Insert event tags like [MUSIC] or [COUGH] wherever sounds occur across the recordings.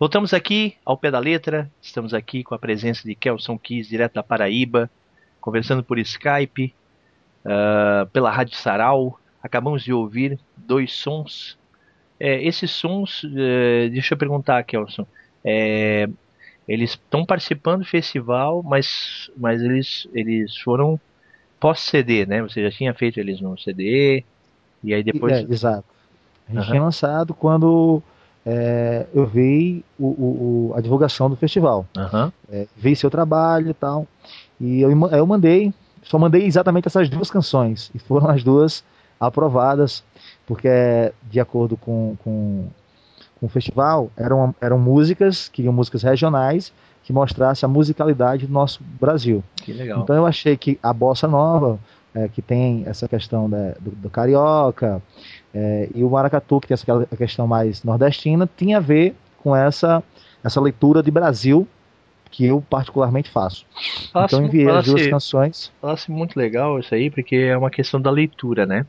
Voltamos aqui ao pé da letra. Estamos aqui com a presença de Kelson Kiss, direto da Paraíba, conversando por Skype, uh, pela Rádio Sarau. Acabamos de ouvir dois sons. É, esses sons, é, deixa eu perguntar, Kelson. É, eles estão participando do festival, mas, mas eles, eles foram pós-CD, né? Você já tinha feito eles no CD, e aí depois. É, exato. A gente uhum. tinha lançado quando é, eu vi o, o, a divulgação do festival. Uhum. É, vi seu trabalho e tal. E eu, eu mandei, só mandei exatamente essas duas canções. E foram as duas aprovadas, porque de acordo com, com, com o festival, eram, eram músicas, queriam músicas regionais, que mostrasse a musicalidade do nosso Brasil. Que legal. Então eu achei que a bossa nova, é, que tem essa questão do, do, carioca, é, e o maracatu, que tem essa questão mais nordestina, tinha a ver com essa, essa leitura de Brasil que eu particularmente faço. Falasse, então enviei falasse, as duas canções. Falasse muito legal isso aí, porque é uma questão da leitura, né?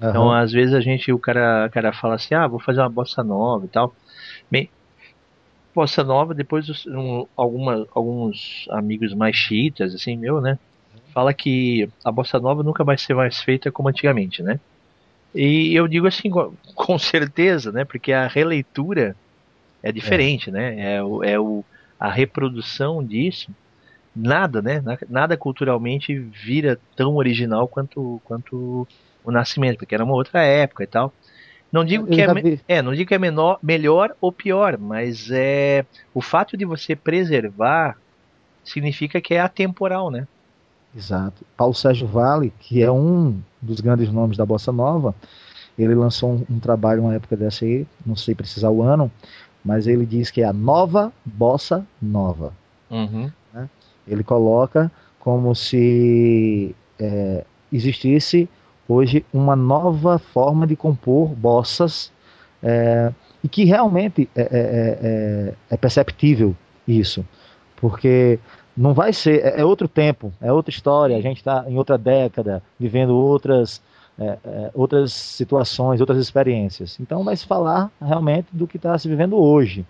Uhum. Então, às vezes a gente, o cara, o cara fala assim, ah, vou fazer uma bossa nova e tal. Bem, bossa nova, depois um, alguma, alguns amigos mais chiitas, assim, meu, né? Fala que a bossa nova nunca vai ser mais feita como antigamente, né? E eu digo assim, com [LAUGHS] certeza, né? Porque a releitura é diferente, é. né? É, o, é o, a reprodução disso. Nada, né? Nada culturalmente vira tão original quanto, quanto o Nascimento, porque era uma outra época e tal. Não digo que é, é, não digo que é menor, melhor ou pior, mas é o fato de você preservar significa que é atemporal, né? Exato. Paulo Sérgio Vale, que é um dos grandes nomes da bossa nova, ele lançou um, um trabalho uma época dessa aí, não sei precisar o ano, mas ele diz que é a nova bossa nova. Uhum. Né? Ele coloca como se é, existisse hoje uma nova forma de compor bossas é, e que realmente é, é, é, é perceptível isso, porque não vai ser, é, é, outro tempo, é outra história, a gente está em outra década, vivendo outras, é, é, outras situações, outras experiências. Então vai se falar realmente do que está se vivendo hoje.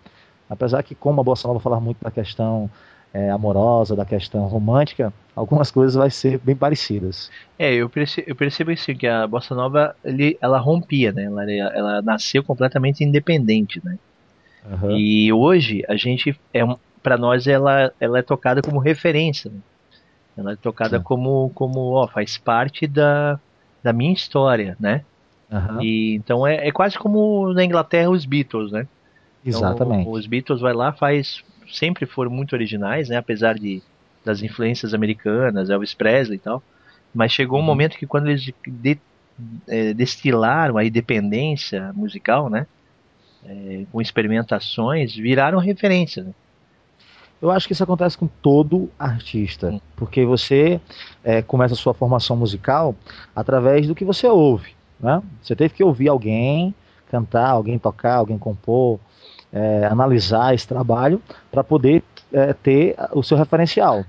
Apesar que, como a Bossa Nova falar muito da questão é, amorosa, da questão romântica, algumas coisas vai ser bem parecidas. É, eu percebo, eu percebo isso, que a Bossa Nova, ele, ela rompia, né? Ela, ela nasceu completamente independente, né? Uhum. E hoje a gente é um, para nós ela, ela é tocada como referência. Né? Ela é tocada Sim. como, como ó, faz parte da, da minha história, né? Uhum. E, então é, é quase como na Inglaterra os Beatles, né? Então, Exatamente. Então, os Beatles vai lá, faz. Sempre foram muito originais, né? Apesar de, das influências americanas, Elvis Presley e tal. Mas chegou um uhum. momento que quando eles de, é, destilaram a independência musical, né? É, com experimentações, viraram referência. Né? Eu acho que isso acontece com todo artista, porque você é, começa a sua formação musical através do que você ouve. Né? Você teve que ouvir alguém cantar, alguém tocar, alguém compor, é, analisar esse trabalho para poder é, ter o seu referencial.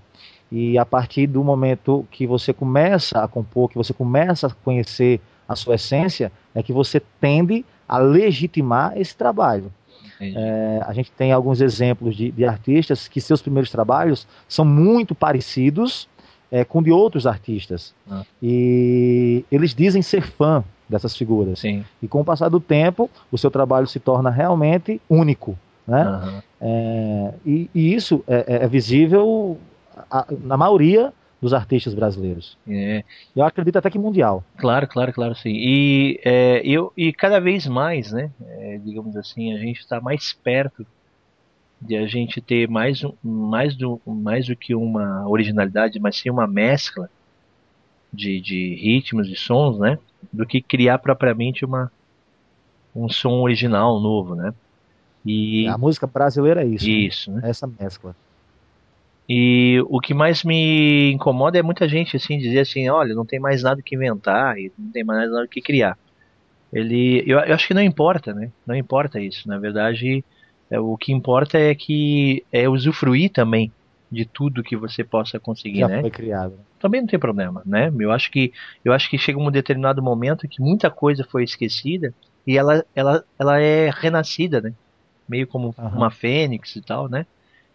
E a partir do momento que você começa a compor, que você começa a conhecer a sua essência, é que você tende a legitimar esse trabalho. É, a gente tem alguns exemplos de, de, artistas que seus primeiros trabalhos são muito parecidos é, com de outros artistas. Ah. E eles dizem ser fã dessas figuras. Sim. E com o passar do tempo, o seu trabalho se torna realmente único. Né? Uhum. É, e, e, isso é, é, é visível a, na maioria dos artistas brasileiros. É. Eu acredito até que mundial. Claro, claro, claro, sim. E, é, eu, e cada vez mais, né, digamos assim, a gente está mais perto de a gente ter mais, mais, do, mais do que uma originalidade, mas sim uma mescla de, de ritmos e sons, né, do que criar propriamente uma, um som original novo, né. E a música brasileira é isso. Né? Isso, né? Essa mescla. E o que mais me incomoda é muita gente assim dizer assim, olha, não tem mais nada que inventar e não tem mais nada que criar. Ele, eu, eu acho que não importa, né? Não importa isso. Na verdade, é, o que importa é que é usufruir também de tudo que você possa conseguir, Já né? foi criado. Também não tem problema, né? Eu acho que eu acho que chega um determinado momento que muita coisa foi esquecida e ela ela ela é renascida, né? meio como uhum. uma fênix e tal, né?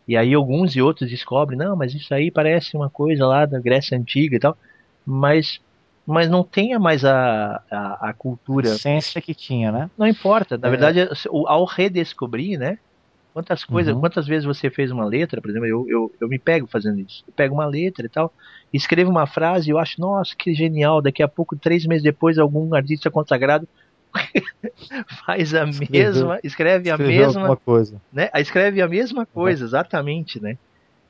E aí alguns e outros descobrem, não, mas isso aí parece uma coisa lá da Grécia Antiga e tal, mas mas não tenha mais a, a, a cultura. A essência que tinha, né? Não importa. Na é. verdade, ao redescobrir, né? Quantas coisas, uhum. quantas vezes você fez uma letra, por exemplo, eu, eu, eu me pego fazendo isso. Eu pego uma letra e tal, escrevo uma frase e eu acho, nossa, que genial. Daqui a pouco, três meses depois, algum artista consagrado [LAUGHS] faz a mesma, escreve a mesma coisa. Né? Escreve a mesma coisa, exatamente, né?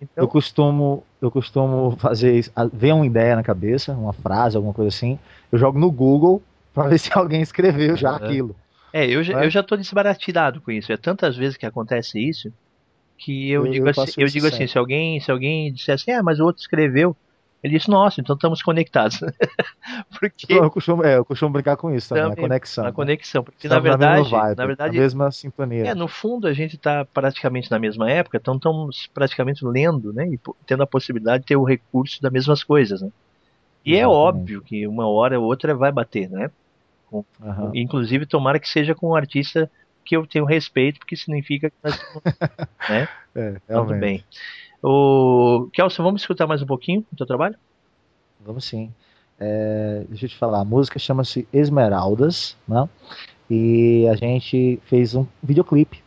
Então... Eu costumo, eu costumo fazer isso, vem uma ideia na cabeça, uma frase, alguma coisa assim, eu jogo no Google para ver [LAUGHS] se alguém escreveu já aquilo. É, eu já, eu já tô desbaratinado com isso. É tantas vezes que acontece isso que eu, eu digo, eu assim, eu digo assim, se alguém, se alguém disser assim, ah, mas o outro escreveu, ele disse, nossa, então estamos conectados. [LAUGHS] porque eu costumo, é, eu costumo brincar com isso também, também a conexão. A né? conexão, porque na verdade, na, vibe, na verdade, a mesma sintonia. É, no fundo a gente está praticamente na mesma época, então estamos praticamente lendo, né, e tendo a possibilidade de ter o recurso das mesmas coisas, né? E é Exatamente. é óbvio que uma hora ou outra vai bater, né? Com, uhum. Inclusive, tomara que seja com um artista que eu tenho respeito, porque significa que nós [LAUGHS] né? É, Tudo bem. O Kelson, vamos escutar mais um pouquinho do teu trabalho? Vamos sim. É, deixa eu te falar, a música chama-se Esmeraldas, né? E a gente fez um videoclipe.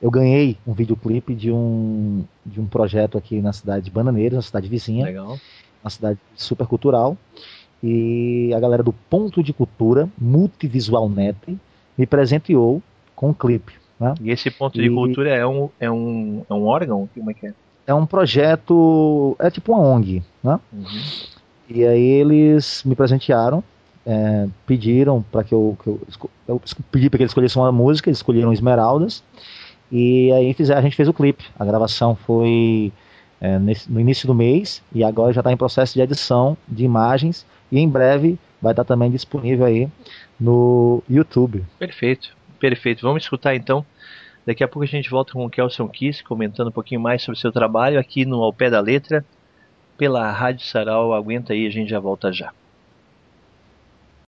Eu ganhei um videoclipe de um, de um projeto aqui na cidade de Bananeiras, na cidade vizinha. Legal. Uma cidade super cultural. E a galera do Ponto de Cultura, Multivisual Net, me presenteou com um clipe. Né? E esse Ponto de Cultura é um, é, um, é um órgão? Como é que é? É um projeto, é tipo uma ONG, né? Uhum. E aí eles me presentearam, é, pediram para que eu, que eu, eu pedi para que eles escolhessem uma música, eles escolheram Esmeraldas, e aí fizer, a gente fez o clipe. A gravação foi é, nesse, no início do mês e agora já está em processo de edição de imagens e em breve vai estar também disponível aí no YouTube. Perfeito, perfeito. Vamos escutar então Daqui a pouco a gente volta com o Kelson Kiss comentando um pouquinho mais sobre o seu trabalho aqui no Ao Pé da Letra, pela Rádio Sarau. Aguenta aí, a gente já volta já.